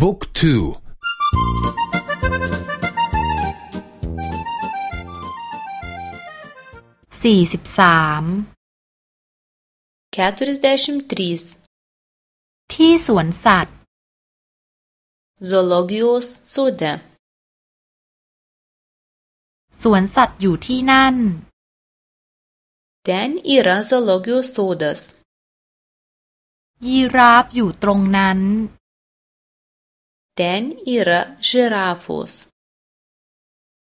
บุ๊กทูสี่สิบสามที่สวนสัตว์ zoologijos sode สวนสัตว์อยู่ที่นั่น ten yra zoologijos sodas ยีราฟอยู่ตรงนั้น ten yra žirafos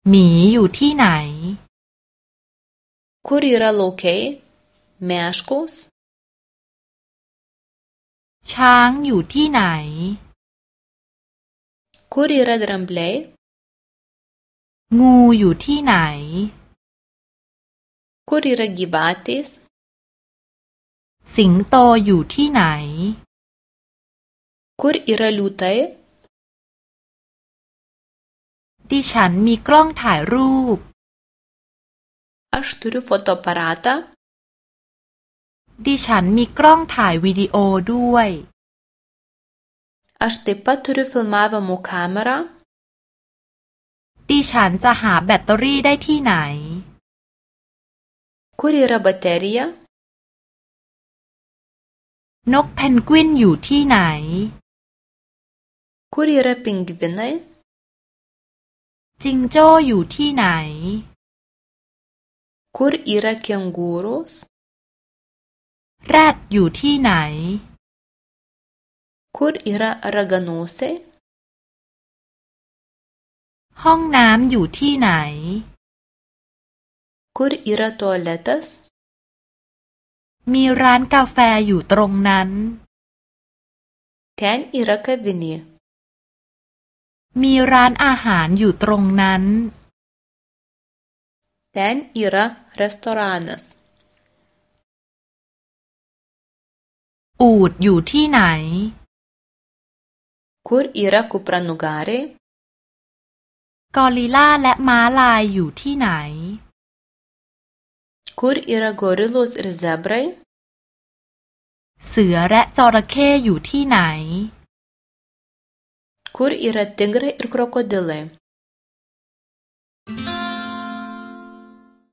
หมีอยู่ที่ไหน kur yra laukai meškos ช้างอยู่ที่ไหน kur yra drambliai งูอยู่ที่ไหน kur yra gyvatės สิงโตอยู่ที่ไหน kur yra liūtai ดิฉันมีกล้องถ่ายรูป aš turiu fotoaparatą ดิฉันมีกล้องถ่ายวิดีโอด้วย aš taip pat turiu filmavimo kamerą ดิฉันจะหาแบตเตอรี่ได้ที่ไหน kur yra baterija นกเพนกวินอยู่ที่ไหน kur yra pingvinai จิงโจ้อยู่ที่ไหน kur yra kengūros แรดอยู่ที่ไหน kur yra raganosiai ห้องน้ำอยู่ที่ไหน kur yra tualetas มีร้านกาแฟอยู่ตรงนั้น ten yra kavinė มีร้านอาหารอยู่ตรงนั้น ten yra restoranas อูดอยู่ที่ไหน kur yra kupranugariai กอริลลาและม้าลายอยู่ที่ไหน kur yra gorilos ir zebrai เสือและจระเข้อยู่ที่ไหน kur yra tigrai ir krokodilai